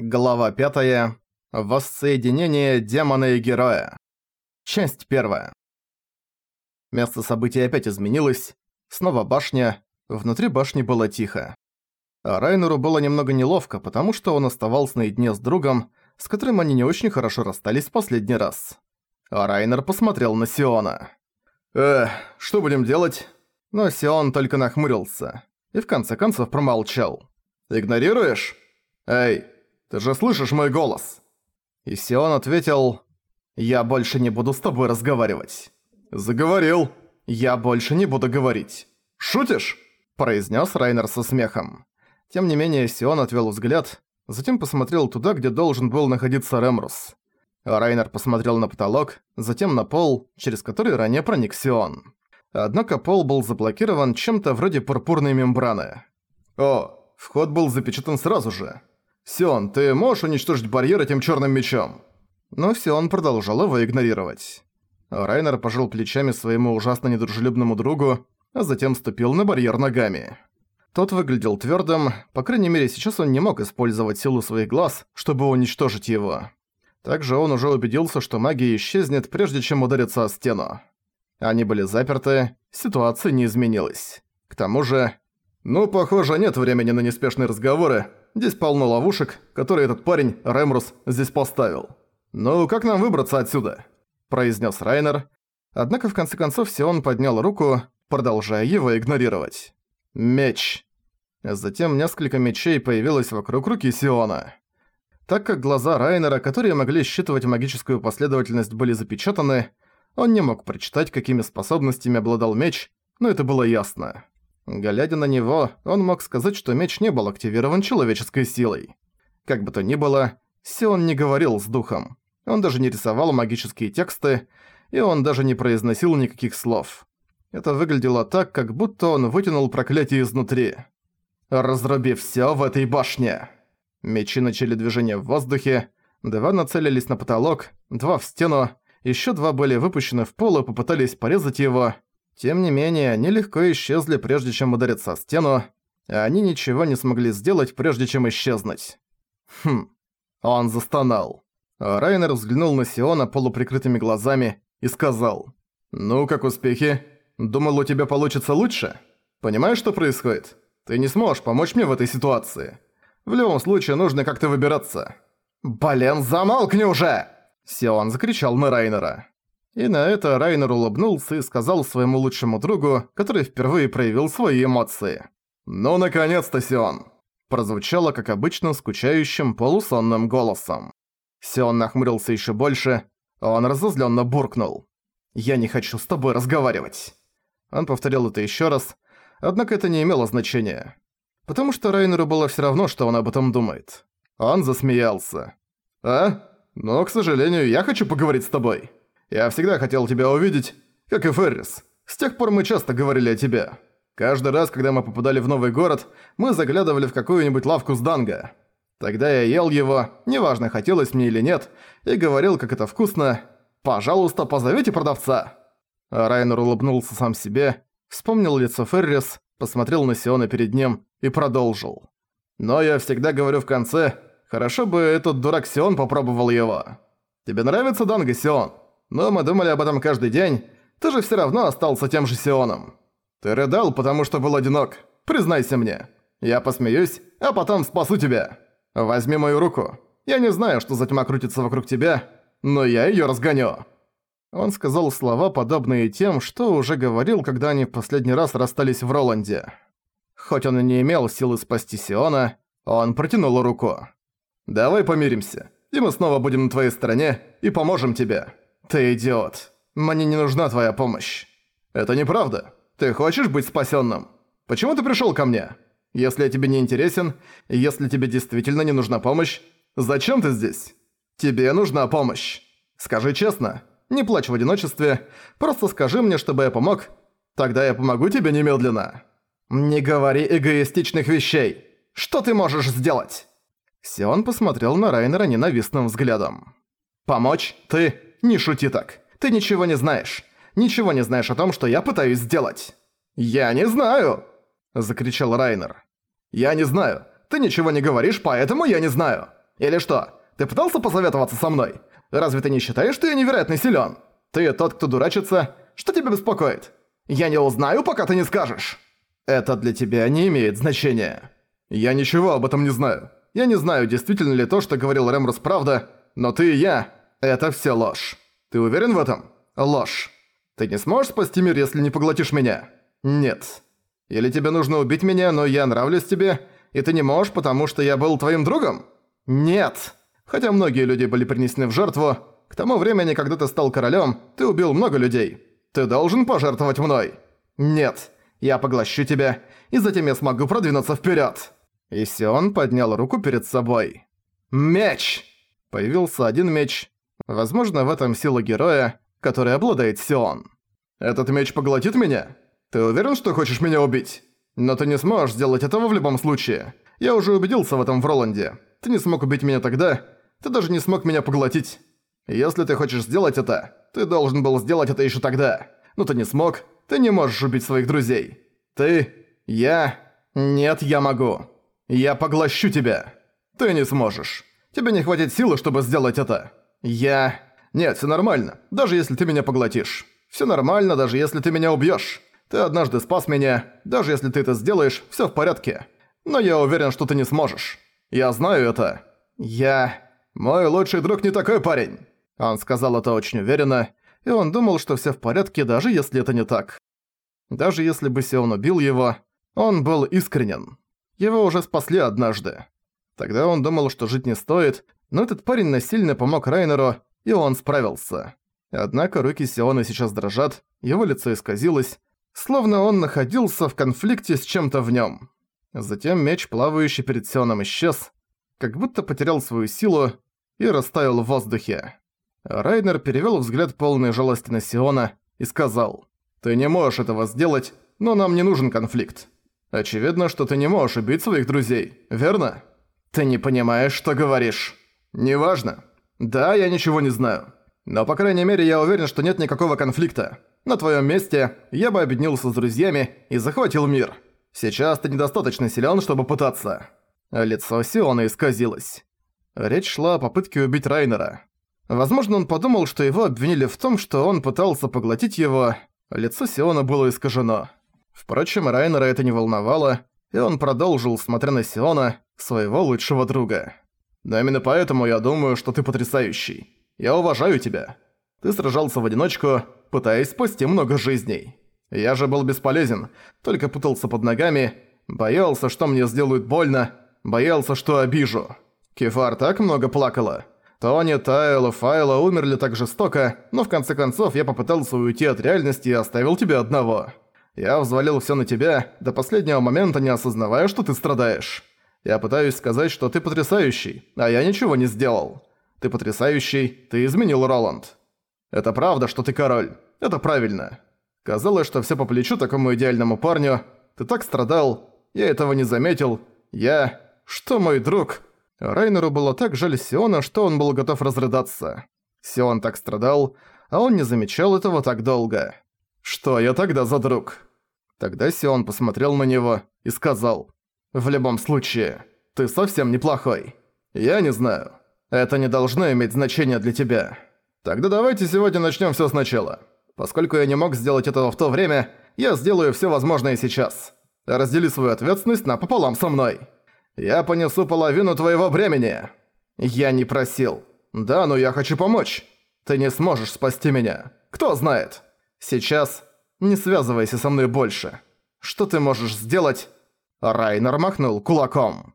Глава 5. Воссоединение демона и героя. Часть 1. Место событий опять изменилось. Снова башня. Внутри башни было тихо. А Райнеру было немного неловко, потому что он оставался наедине с другом, с которым они не очень хорошо расстались в последний раз. Райнер посмотрел на Сиона. «Эх, что будем делать?» Но Сион только нахмурился. И в конце концов промолчал. «Игнорируешь? Эй, ты же слышишь мой голос?» И Сион ответил, «Я больше не буду с тобой разговаривать». «Заговорил. Я больше не буду говорить. Шутишь?» произнес Райнер со смехом. Тем не менее, Сион отвел взгляд, затем посмотрел туда, где должен был находиться Ремрус. Райнер посмотрел на потолок, затем на пол, через который ранее проник Сион. Однако пол был заблокирован чем-то вроде пурпурной мембраны. «О, вход был запечатан сразу же. «Сион, ты можешь уничтожить барьер этим чёрным мечом?» Но Сион продолжал его игнорировать. Райнер пожал плечами своему ужасно недружелюбному другу, а затем ступил на барьер ногами. Тот выглядел твёрдым, по крайней мере сейчас он не мог использовать силу своих глаз, чтобы уничтожить его. Также он уже убедился, что магия исчезнет, прежде чем удариться о стену. Они были заперты, ситуация не изменилась. К тому же... «Ну, похоже, нет времени на неспешные разговоры, Здесь полно ловушек, которые этот парень, Ремрус, здесь поставил. «Ну, как нам выбраться отсюда?» – произнес Райнер. Однако в конце концов Сион поднял руку, продолжая его игнорировать. «Меч». Затем несколько мечей появилось вокруг руки Сиона. Так как глаза Райнера, которые могли считывать магическую последовательность, были запечатаны, он не мог прочитать, какими способностями обладал меч, но это было ясно. Глядя на него, он мог сказать, что меч не был активирован человеческой силой. Как бы то ни было, Сион не говорил с духом. Он даже не рисовал магические тексты, и он даже не произносил никаких слов. Это выглядело так, как будто он вытянул проклятие изнутри. «Разруби всё в этой башне!» Мечи начали движение в воздухе, два нацелились на потолок, два в стену, ещё два были выпущены в пол и попытались порезать его, тем не менее, они легко исчезли, прежде чем удариться о стену, а они ничего не смогли сделать, прежде чем исчезнуть. Хм. Он застонал. Райнер взглянул на Сиона полуприкрытыми глазами и сказал. «Ну, как успехи? Думал, у тебя получится лучше? Понимаешь, что происходит? Ты не сможешь помочь мне в этой ситуации. В любом случае, нужно как-то выбираться». «Блин, замолкни уже!» Сион закричал на Райнера. И на это Райнер улыбнулся и сказал своему лучшему другу, который впервые проявил свои эмоции. «Ну, наконец-то, Сион!» Прозвучало, как обычно, скучающим полусонным голосом. Сион нахмурился еще больше, он разозленно буркнул. «Я не хочу с тобой разговаривать!» Он повторил это еще раз, однако это не имело значения. Потому что Райнеру было все равно, что он об этом думает. Он засмеялся. «А? Но, к сожалению, я хочу поговорить с тобой!» Я всегда хотел тебя увидеть, как и Феррис. С тех пор мы часто говорили о тебе. Каждый раз, когда мы попадали в новый город, мы заглядывали в какую-нибудь лавку с данго. Тогда я ел его, неважно, хотелось мне или нет, и говорил, как это вкусно. «Пожалуйста, позовите продавца!» Райнер улыбнулся сам себе, вспомнил лицо Феррис, посмотрел на Сиона перед ним и продолжил. «Но я всегда говорю в конце, хорошо бы этот дурак Сион попробовал его. Тебе нравится данго, Сион?» Но мы думали об этом каждый день. Ты же всё равно остался тем же Сионом. Ты рыдал, потому что был одинок. Признайся мне. Я посмеюсь, а потом спасу тебя. Возьми мою руку. Я не знаю, что за тьма крутится вокруг тебя, но я её разгоню». Он сказал слова, подобные тем, что уже говорил, когда они в последний раз расстались в Роланде. Хоть он и не имел силы спасти Сиона, он протянул руку. «Давай помиримся, и мы снова будем на твоей стороне и поможем тебе». «Ты идиот. Мне не нужна твоя помощь». «Это неправда. Ты хочешь быть спасенным? Почему ты пришел ко мне? Если я тебе не интересен, если тебе действительно не нужна помощь, зачем ты здесь? Тебе нужна помощь. Скажи честно, не плачь в одиночестве, просто скажи мне, чтобы я помог, тогда я помогу тебе немедленно. Не говори эгоистичных вещей. Что ты можешь сделать?» Сион посмотрел на Райнера ненавистным взглядом. «Помочь? Ты? Не шути так. Ты ничего не знаешь. Ничего не знаешь о том, что я пытаюсь сделать». «Я не знаю!» – закричал Райнер. «Я не знаю. Ты ничего не говоришь, поэтому я не знаю. Или что? Ты пытался посоветоваться со мной? Разве ты не считаешь, что я невероятно силен? Ты тот, кто дурачится. Что тебя беспокоит? Я не узнаю, пока ты не скажешь. Это для тебя не имеет значения. Я ничего об этом не знаю. Я не знаю, действительно ли то, что говорил Рэмрос, правда, но ты и я — это все ложь. Ты уверен в этом? Ложь. Ты не сможешь спасти мир, если не поглотишь меня? Нет. Или тебе нужно убить меня, но я нравлюсь тебе, и ты не можешь, потому что я был твоим другом? Нет. Хотя многие люди были принесены в жертву, к тому времени, когда ты стал королем, ты убил много людей. Ты должен пожертвовать мной. Нет. Я поглощу тебя, и затем я смогу продвинуться вперед. И Сион поднял руку перед собой. Меч! Появился один меч. Возможно, в этом сила героя, который обладает Сион. Этот меч поглотит меня? Ты уверен, что хочешь меня убить? Но ты не сможешь сделать этого в любом случае. Я уже убедился в этом в Роланде. Ты не смог убить меня тогда, ты даже не смог меня поглотить. Если ты хочешь сделать это, ты должен был сделать это еще тогда. Но ты не смог, ты не можешь убить своих друзей. Ты... я... Нет, я могу. Я поглощу тебя. Ты не сможешь. Тебе не хватит силы, чтобы сделать это. Я... Нет, все нормально, даже если ты меня поглотишь. Все нормально, даже если ты меня убьешь. Ты однажды спас меня, даже если ты это сделаешь, все в порядке. Но я уверен, что ты не сможешь. Я знаю это. Я... Мой лучший друг не такой парень. Он сказал это очень уверенно, и он думал, что все в порядке, даже если это не так. Даже если бы Сион убил его, он был искренен. Его уже спасли однажды. Тогда он думал, что жить не стоит, но этот парень насильно помог Райнеру, и он справился. Однако руки Сиона сейчас дрожат, его лицо исказилось, словно он находился в конфликте с чем-то в нем. Затем меч, плавающий перед Сионом, исчез, как будто потерял свою силу и растаял в воздухе. Райнер перевел взгляд полной жалости на Сиона и сказал, «Ты не можешь этого сделать, но нам не нужен конфликт. Очевидно, что ты не можешь убить своих друзей, верно? Ты не понимаешь, что говоришь. Неважно. Да, я ничего не знаю. Но, по крайней мере, я уверен, что нет никакого конфликта. На твоем месте я бы объединился с друзьями и захватил мир. Сейчас ты недостаточно силен, чтобы пытаться». Лицо Сиона исказилось. Речь шла о попытке убить Райнера. Возможно, он подумал, что его обвинили в том, что он пытался поглотить его. Лицо Сиона было искажено. Впрочем, Райнера это не волновало, и он продолжил, смотря на Сиона, своего лучшего друга. «Но именно поэтому я думаю, что ты потрясающий. Я уважаю тебя. Ты сражался в одиночку, пытаясь спасти много жизней. Я же был бесполезен, только путался под ногами, боялся, что мне сделают больно, боялся, что обижу. Кефар так много плакала. Тони, Тайла, Файла умерли так жестоко, но в конце концов я попытался уйти от реальности и оставил тебя одного. Я взвалил всё на тебя, до последнего момента не осознавая, что ты страдаешь. Я пытаюсь сказать, что ты потрясающий, а я ничего не сделал. Ты потрясающий, ты изменил Роланд. Это правда, что ты король. Это правильно. Казалось, что всё по плечу такому идеальному парню. Ты так страдал, я этого не заметил. Я... Что мой друг... Райнеру было так жаль Сиона, что он был готов разрыдаться. Сион так страдал, а он не замечал этого так долго. «Что я тогда за друг?» Тогда Сион посмотрел на него и сказал, «В любом случае, ты совсем неплохой. Я не знаю. Это не должно иметь значения для тебя. Тогда давайте сегодня начнем все сначала. Поскольку я не мог сделать этого в то время, я сделаю все возможное сейчас. Раздели свою ответственность напополам со мной». Я понесу половину твоего бремени. Я не просил. Да, но я хочу помочь. Ты не сможешь спасти меня. Кто знает? Сейчас не связывайся со мной больше. Что ты можешь сделать? Райнер махнул кулаком.